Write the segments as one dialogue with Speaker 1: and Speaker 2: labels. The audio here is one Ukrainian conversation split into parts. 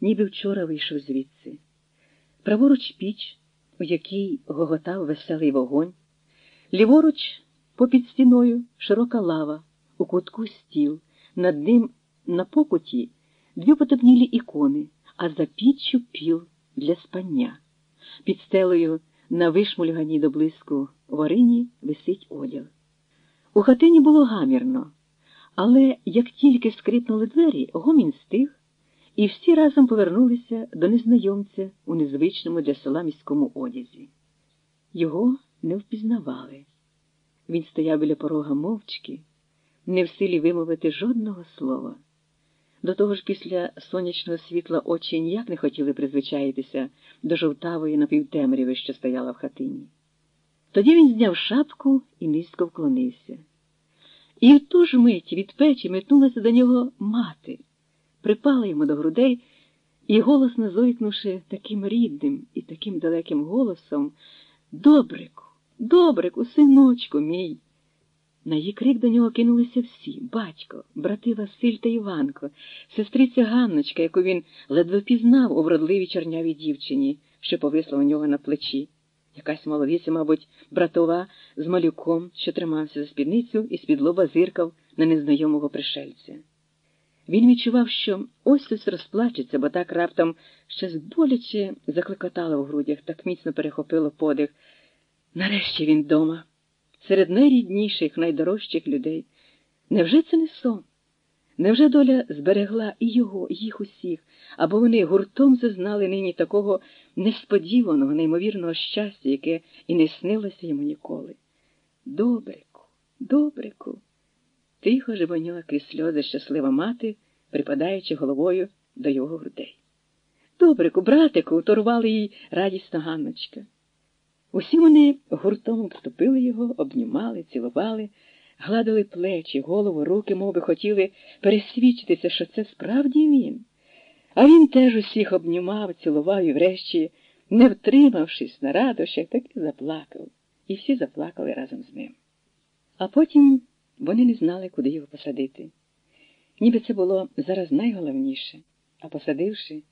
Speaker 1: ніби вчора вийшов звідси. Праворуч піч, у якій гоготав веселий вогонь, ліворуч, попід стіною, широка лава, у кутку стіл, над ним на покуті дві потемнілі ікони, а за піччю піл для спання. Під стелею на вишмульганій до блиску варині висить одяг. У хатині було гамірно, але як тільки скрипнули двері, гомін стих, і всі разом повернулися до незнайомця у незвичному для села міському одязі. Його не впізнавали. Він стояв біля порога мовчки, не в силі вимовити жодного слова. До того ж, після сонячного світла очі ніяк не хотіли призвичаїтися до жовтавої напівтемряви, що стояла в хатині. Тоді він зняв шапку і низько вклонився. І в ту ж мить від печі метнулася до нього мати, припала йому до грудей і, голосно зойкнувши таким рідним і таким далеким голосом, Добрику, добрику, синочку мій. На її крик до нього кинулися всі батько, брати Василь та Іванко, сестриця Ганночка, яку він ледве пізнав у вродливій чорнявій дівчині, що повисла у нього на плечі. Якась маловіця, мабуть, братова з малюком, що тримався за спідницю і з-під лоба зиркав на незнайомого пришельця. Він відчував, що ось ось розплачеться, бо так раптом щось боляче закликотало в грудях, так міцно перехопило подих. Нарешті він дома серед найрідніших, найдорожчих людей. Невже це не сон? Невже доля зберегла і його, і їх усіх, або вони гуртом зазнали нині такого несподіваного, неймовірного щастя, яке і не снилося йому ніколи? Добрику, добрику, тихо живоніла крізь сльози щаслива мати, припадаючи головою до його грудей. Добрику, братику, торвали їй радісно Ганночка. Усі вони гуртом обступили його, обнімали, цілували, гладили плечі, голову, руки, мов би хотіли пересвідчитися, що це справді він. А він теж усіх обнімав, цілував і врешті, не втримавшись на радощах, так і заплакав. І всі заплакали разом з ним. А потім вони не знали, куди його посадити. Ніби це було зараз найголовніше, а посадивши,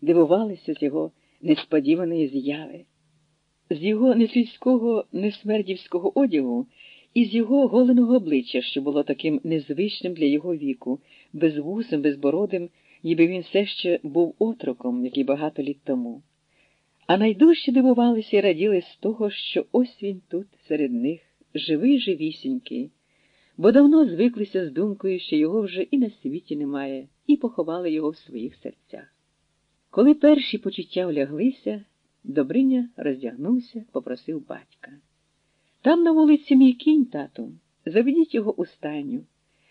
Speaker 1: дивувалися з його несподіваної з'яви з його несвітського, несмердівського одягу і з його голеного обличчя, що було таким незвичним для його віку, безвусим, безбородим, ніби він все ще був отроком, як і багато літ тому. А найдужче дивувалися і раділи з того, що ось він тут, серед них, живий живісінький, бо давно звиклися з думкою, що його вже і на світі немає, і поховали його в своїх серцях. Коли перші почуття вляглися, Добриня роздягнувся, попросив батька. Там на вулиці мій кінь, тату, заведіть його у стайню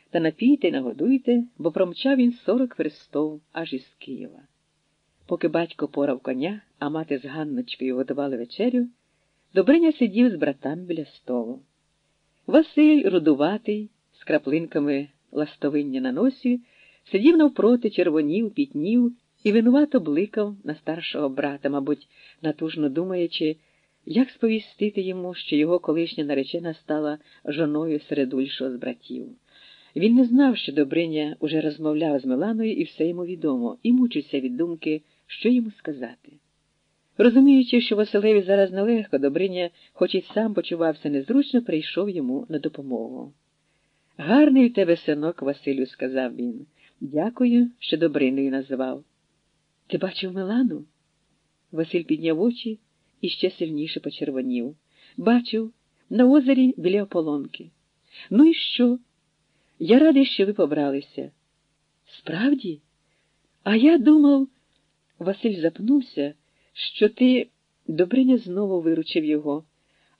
Speaker 1: та напійте, нагодуйте, бо промчав він сорок верстов аж із Києва. Поки батько порав коня, а мати з Ганночкою готували вечерю, Добриня сидів з братами біля столу. Василь, рудуватий, з краплинками ластовиння на носі, сидів навпроти, червонів, пітнів і винувато бликав на старшого брата, мабуть, натужно думаючи, як сповістити йому, що його колишня наречена стала жоною середульшого з братів. Він не знав, що Добриня уже розмовляв з Миланою і все йому відомо, і мучився від думки, що йому сказати. Розуміючи, що Василеві зараз нелегко, Добриня, хоч і сам почувався незручно, прийшов йому на допомогу. Гарний в тебе синок, Василю, сказав він. Дякую, що Добриною назвав. Ти бачив Милану? Василь підняв очі і ще сильніше почервонів. Бачив, на озері біля ополонки. Ну і що? Я радий, що ви побралися. Справді? А я думав, Василь запнувся, що ти Добриня знову виручив його,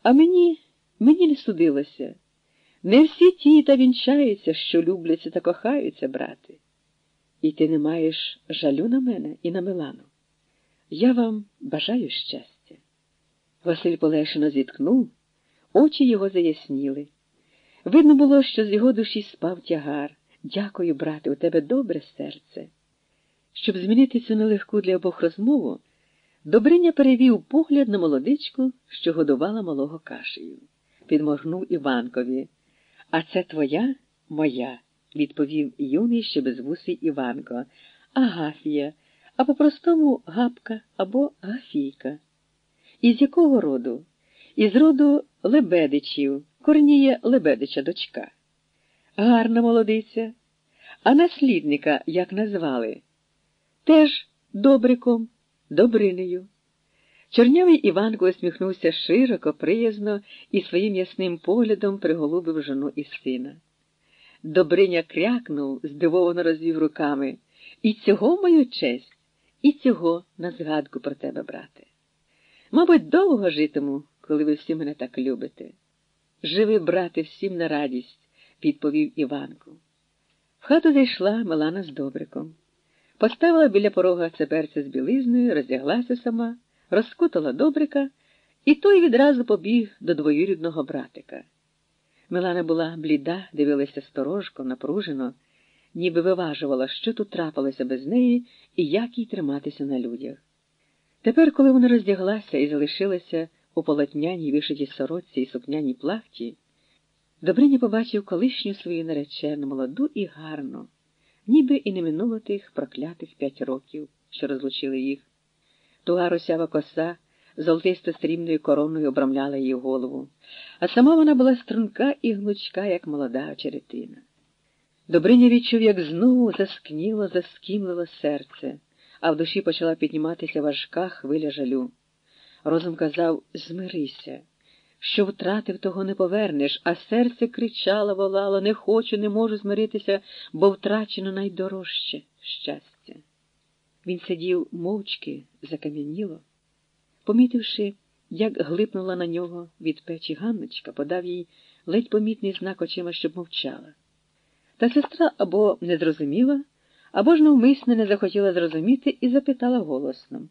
Speaker 1: а мені, мені не судилося. Не всі ті та вінчаються, що любляться та кохаються, брати. І ти не маєш жалю на мене і на Милану. Я вам бажаю щастя. Василь полегшено зіткнув, очі його заясніли. Видно було, що з його душі спав тягар. Дякую, брате, у тебе добре серце. Щоб змінити цю нелегку для обох розмову, Добриня перевів погляд на молодичку, що годувала малого кашею. Підморгнув Іванкові. А це твоя, моя відповів юний ще безвусий Іванко. Агафія, а по-простому гапка або гафійка. Із якого роду? Із роду Лебедичів, Корнія Лебедича дочка. Гарна молодиця, а наслідника як назвали? Теж добриком, добринею. Чорнявий Іванко усміхнувся широко, приязно і своїм ясним поглядом приголубив жону і сина. Добриня крякнув, здивовано розвів руками. І цього мою честь, і цього на згадку про тебе, брате. Мабуть, довго житиму, коли ви всі мене так любите. Живи, брате, всім на радість, відповів Іванку. В хату зайшла Милана з добриком. Поставила біля порога цеперця з білизною, роздяглася сама, розкутала добрика, і той відразу побіг до двоюрідного братика. Милана була бліда, дивилася сторожко, напружено, ніби виважувала, що тут трапилося без неї і як їй триматися на людях. Тепер, коли вона роздяглася і залишилася у полотняній вишитій сорочці і сукняній плахті, Добриня побачив колишню свою наречену, молоду і гарну, ніби і не минуло тих проклятих п'ять років, що розлучили їх. Туга русява коса золотисто срібною короною обрамляла її голову, а сама вона була струнка і гнучка, як молода очеретина. Добриня відчув, як знову заскніло, заскімлило серце, а в душі почала підніматися важка хвиля жалю. Розум казав змирися, що втратив, того не повернеш, а серце кричало, волало не хочу, не можу змиритися, бо втрачено найдорожче щастя. Він сидів мовчки, закам'яніло. Помітивши, як глипнула на нього від печі Ганночка, подав їй ледь помітний знак очима, щоб мовчала. Та сестра або не зрозуміла, або ж навмисне не захотіла зрозуміти і запитала голосно